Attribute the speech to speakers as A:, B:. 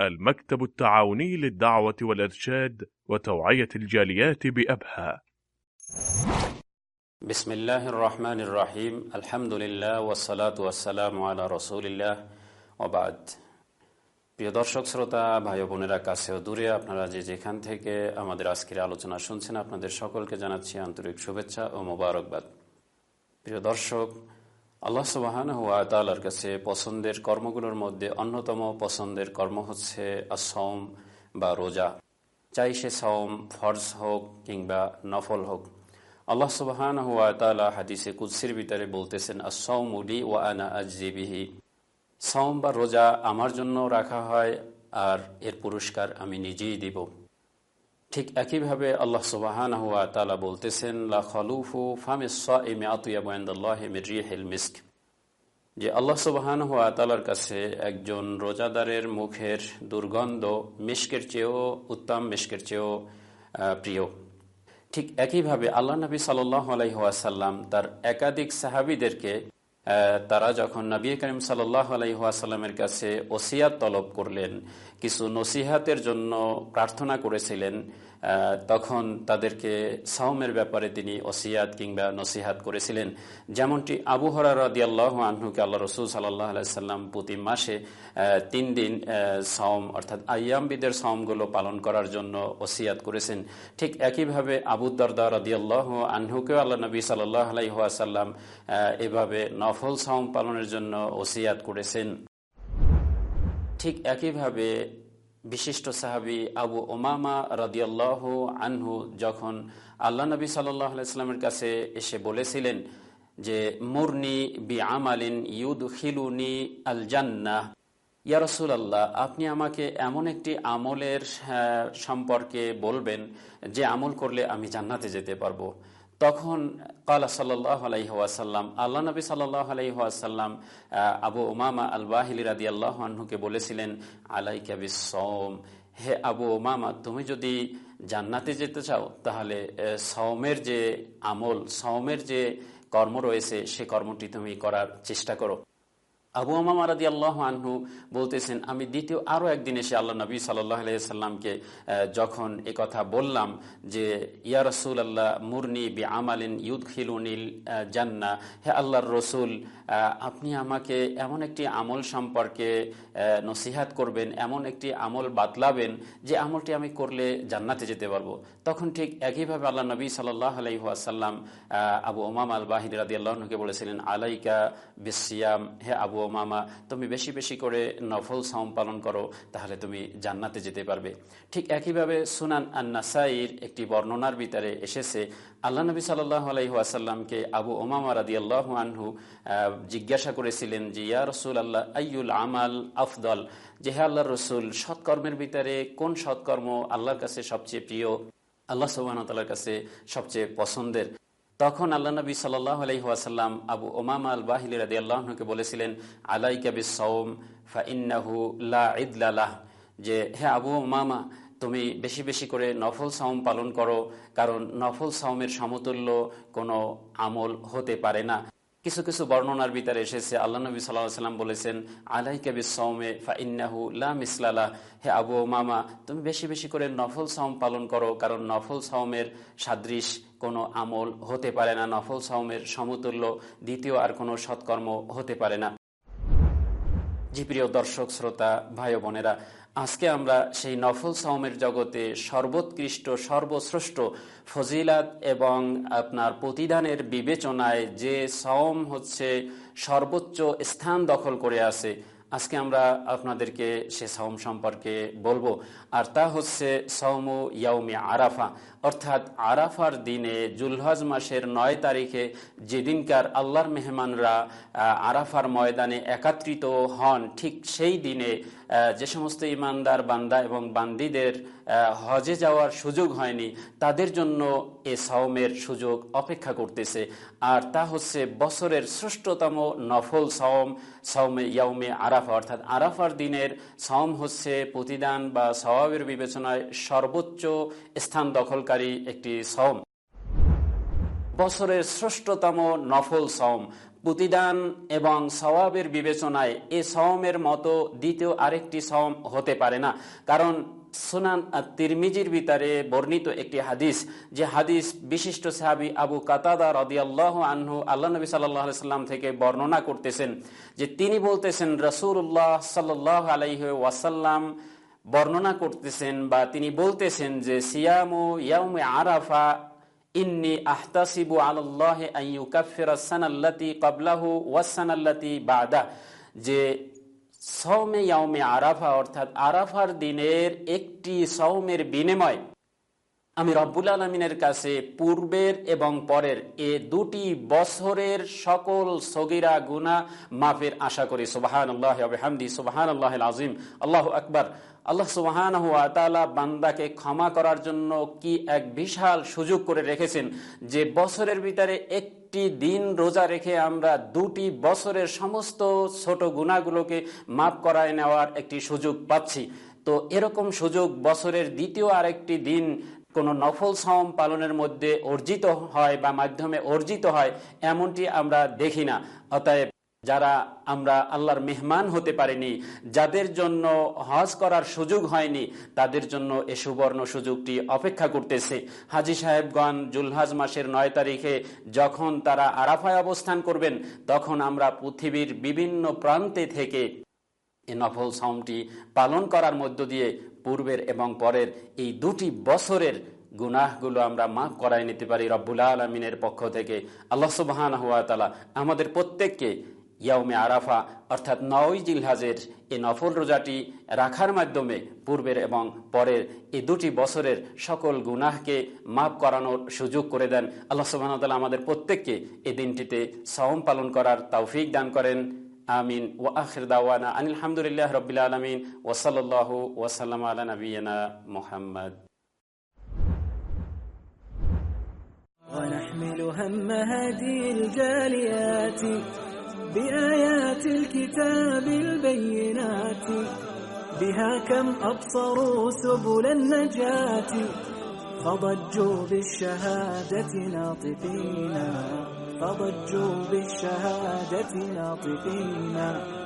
A: المكتب التعاوني للدعوة والإرشاد وتوعية الجاليات بأبها
B: بسم الله الرحمن الرحيم الحمد لله والصلاة والسلام على رسول الله وبعد প্রিয় দর্শক শ্রোতা ভাই বোনেরা কাছেও দূরে আপনারা যে যেখান থেকে আমাদের আজকের আলোচনা শুনছেন আপনাদের সকলকে জানাচ্ছি আন্তরিক শুভেচ্ছা ও মোবারকবাদ প্রিয় দর্শক আল্লাহ তালার কাছে পছন্দের কর্মগুলোর মধ্যে অন্যতম পছন্দের কর্ম হচ্ছে আসম বা রোজা। চাই সে সম ফর্জ হোক কিংবা নফল হোক। আল্লাহ সুবাহান হুয়া তালা হাদিসে কুৎসির ভিতরে বলতেছেন আসম উলি ও আনা আজিবিহি সম বা রোজা আমার জন্য রাখা হয় আর এর পুরস্কার আমি নিজেই দিব। ঠিক একইভাবে আল্লাহ সুবাহান হুয়া তালা বলতেছেন, লা খলুফু আতুয়াবাহিল মিস্ক। যে আল্লাহ সুবাহান হুয়া তালার কাছে একজন রোজাদারের মুখের দুর্গন্ধ মিষ্কের চেয়েও উত্তম মিষ্কের চেয়েও প্রিয়। ঠিক একইভাবে আল্লাহ নবী সাল্লাহ আলাইহাসাল্লাম তার একাধিক সাহাবিদেরকে তারা যখন নবী করিম সাল্লাহ আলাইহাসাল্লামের কাছে ওসিয়াত তলব করলেন, কিছু নসিহাতের জন্য প্রার্থনা করেছিলেন তখন তাদেরকে সাওমের ব্যাপারে তিনি ওসিয়াত কিংবা নসিহাত করেছিলেন। যেমনটি আবু হরার আল্লাহ আহনুকে আল্লাহ রসুল সাল্লাহ আলাইসাল্লাম প্রতি মাসে তিন দিন সাওম অর্থাৎ আয়ামবিদের সাওমগুলো পালন করার জন্য ওসিয়াত করেছেন। ঠিক একইভাবে আবু দরদা রদিয়াল্লাহ আহনুকেও আল্লাহ নবী সাল্লাহ আলাইহাসাল্লাম এভাবে নফল সাওম পালনের জন্য ওসিয়াত করেছেন। ঠিক একইভাবে বিশিষ্ট সাহাবি আবু ওমামা রাদিয়াল্লাহ আনহু যখন আল্লাহ নবী সাল্লামের কাছে এসে বলেছিলেন যে, মুরনি বি আমালিন ইউদ খিলুনি আল জান্না ইয়ারসুল আল্লাহ আপনি আমাকে এমন একটি আমলের সম্পর্কে বলবেন যে আমল করলে আমি জান্নাতে যেতে পারব। তখন কালা সাল্লাহ আলাইহাসাল্লাম আল্লাহ নবী সাল্লাহ আলাইহাসাল্লাম আবু ওমামা আল বাহিলি রাদি আল্লাহ আহ্নকে বলেছিলেন, আলাইকা বিসম হে আবু ওমামা তুমি যদি জান্নাতে যেতে চাও, তাহলে সৌমের যে আমল সৌমের যে কর্ম রয়েছে, সে কর্মটি তুমি করার চেষ্টা করো। আবু আমাম রাদি আল্লাহ আনহু বলতেছেন, আমি দ্বিতীয় আরও একদিন এসে আল্লাহ নবী সাল্লাহ আলাইসাল্লামকে যখন এ কথা বললাম যে, ইয়া রসুল আল্লাহ মুরনি বি আমালিন ইউদ খিলুনিল জান্না, হে আল্লাহর রসুল আপনি আমাকে এমন একটি আমল সম্পর্কে নসিহাত করবেন, এমন একটি আমল বাতলাবেন যে আমলটি আমি করলে জান্নাতে যেতে পারব। তখন ঠিক একইভাবে আল্লাহ নবী সাল্লাহ আলাইহাসাল্লাম আবু ওমাম আল বাহিদ রাদি আল্লাহকে বলেছিলেন, আলাইকা বিসিয়াম হে আবু মামা, তুমি বেশি বেশি করে নফল সাম পালন করো, তাহলে তুমি জান্নাতে যেতে পারবে। ঠিক একইভাবে সুনান আন্নাসাইর একটি বর্ণনার ভিতরে এসেছে, আল্লাহ নবী সাল্লাহ আলহিহাসাল্লামকে আবু ওমামা রাদি আল্লাহ আনহু জিজ্ঞাসা করেছিলেন যে, ইয়া রসুল আল্লাহ আইউল আমাল আফদল? যে হে আল্লাহ রসুল, সৎকর্মের ভিতরে কোন সৎকর্ম আল্লাহর কাছে সবচেয়ে প্রিয়? আল্লাহ সুবাহতালার কাছে সবচেয়ে পছন্দের। তখন আল্লাহ নবী সাল্লাহ আলহিহাসাল্লাম আবু ওমামা আল বাহিল রাদি আল্লাহকে বলেছিলেন আলাই কাবি সৌম ফা ইন্নাহু লা যে, হে আবু ওমামা তুমি বেশি বেশি করে নফল সাওম পালন করো, কারণ নফল সাওমের সমতুল্য কোনো আমল হতে পারে না। কিছু কিছু বর্ণনার ভিতরে এসেছে। আল্লাহ নবী সাল্লাহ সাল্লাম বলেছেন আলাই কবি সৌমে ফাইন্নাহু লাম ইসলালা হে আবু মামা তুমি বেশি বেশি করে নফল সাওম পালন করো, কারণ নফল সাওমের সাদৃশ কোনো আমল হতে পারে না। নফল সাওমের সমতুল্য, দ্বিতীয় আর কোনো সৎকর্ম হতে পারে না। জি, প্রিয় দর্শক, শ্রোতা, ভাই বোনেরা, আজকে আমরা সেই নফল সাওমের জগতে সর্বোৎকৃষ্ট, সর্বশ্রেষ্ঠ ফজিলাত এবং আপনার প্রতিদানের বিবেচনায় যে সাওম হচ্ছে সর্বোচ্চ স্থান দখল করে আছে আজকে আমরা আপনাদেরকে সে সাওম সম্পর্কে বলব, আর তা হচ্ছে সৌম ইয়াউমে আরাফা। অর্থাৎ আরাফার দিনে জুলহজ মাসের নয় তারিখে যেদিনকার আল্লাহর মেহমানরা আরাফার ময়দানে একাত্রিত হন, ঠিক সেই দিনে যে সমস্ত ইমানদার বান্দা এবং বান্দিদের হজে যাওয়ার সুযোগ হয়নি। তাদের জন্য এ সাওমের সুযোগ অপেক্ষা করতেছে। আর তা হচ্ছে বছরের শ্রেষ্ঠতম নফল সাওম, সাওমে ইয়াউমে আরাফা অর্থাৎ আরাফার দিনের সাওম হচ্ছে প্রতিদান বা স্বভাবের বিবেচনায় সর্বোচ্চ স্থান দখলকারী একটি সাওম। বছরের শ্রেষ্ঠতম নফল সম প্রতিদান এবং সওয়াবের বিবেচনায় এ সওমের মতো দ্বিতীয় আরেকটি সওম হতে পারে না। কারণ সুনান তিরমিজির ভিতরে বর্ণিত একটি হাদিস, যে হাদিস বিশিষ্ট সাহাবি আবু কাতাদা রদিয়াল্লাহ আনহু আল্লাহ নবী সাল্লাহ সাল্লাম থেকে বর্ণনা করতেছেন, যে তিনি বলতেছেন রসুল্লাহ সাল্লাহ আলাইহ ওয়াসাল্লাম বর্ণনা করতেছেন বা তিনি বলতেছেন যে, সিয়ামু ইয়াউমে আরাফা ইন্নি আহতাসিবু আল্লাহ আইয়ুকাফিরা সানাল্লাতি কাবলাহু ওয়াসানাল্লাতি বাদা যে সৌমে ইয়াউমে আরাফা অর্থাৎ আরাফার দিনের একটি সৌমের বিনিময়। আমি রব্বুল আলমিনের কাছে পূর্বের এবং পরের এ দুটি বছরের সকল সগিরা গুনা মাফের আশা করি। সুবাহান আল্লাহ হামদি সুবাহান আল্লাহ আজিম আল্লাহ আকবর। আল্লাহ সুবাহান বান্দাকে ক্ষমা করার জন্য কি এক বিশাল সুযোগ করে রেখেছেন যে বছরের ভিতরে একটি দিন রোজা রেখে আমরা দুটি বছরের সমস্ত ছোট গুণাগুলোকে মাফ করায় নেওয়ার একটি সুযোগ পাচ্ছি। তো এরকম সুযোগ বছরের দ্বিতীয় আরেকটি দিন কোনো নফল সম পালনের মধ্যে অর্জিত হয় বা মাধ্যমে অর্জিত হয়, এমনটি আমরা দেখি না। অতএব যারা আমরা আল্লাহর মেহমান হতে পারিনি, যাদের জন্য হজ করার সুযোগ হয়নি, তাদের জন্য এ সুবর্ণ সুযোগটি অপেক্ষা করতেছে। হাজি সাহেবগণ জুলহাজ মাসের নয় তারিখে যখন তারা আরাফায় অবস্থান করবেন, তখন আমরা পৃথিবীর বিভিন্ন প্রান্তে থেকে এ নফল সাউমটি পালন করার মধ্য দিয়ে পূর্বের এবং পরের এই দুটি বছরের গুনাহগুলো আমরা মাফ করাই নিতে পারি রব্বুল আলমিনের পক্ষ থেকে। আল্লাহ সুবাহান তালা আমাদের প্রত্যেককে ইয়াউমে আরাফা অর্থাৎ নয় জিলহাজের এই নফল রোজাটি রাখার মাধ্যমে পূর্বের এবং পরের এই দুটি বছরের সকল গুনাহকে মাফ করানোর সুযোগ করে দেন আল্লাহ সুবাহতাল্লাহ আমাদের প্রত্যেককে এই দিনটিতে সওম পালন করার তৌফিক দান করেন আমিন ও আখির দাওয়ানা আনিল হামদুলিল্লাহ রবিল আলমিন ওসলাল্লাহ ওসাল্লাম আলা নবীনা মোহাম্মদ
C: ونحمل هم هذه الجاليات بآيات الكتاب البينات بها كم أبصروا سبل النجاة فضجوا بالشهادة ناطقين فضجوا بالشهادة ناطقين.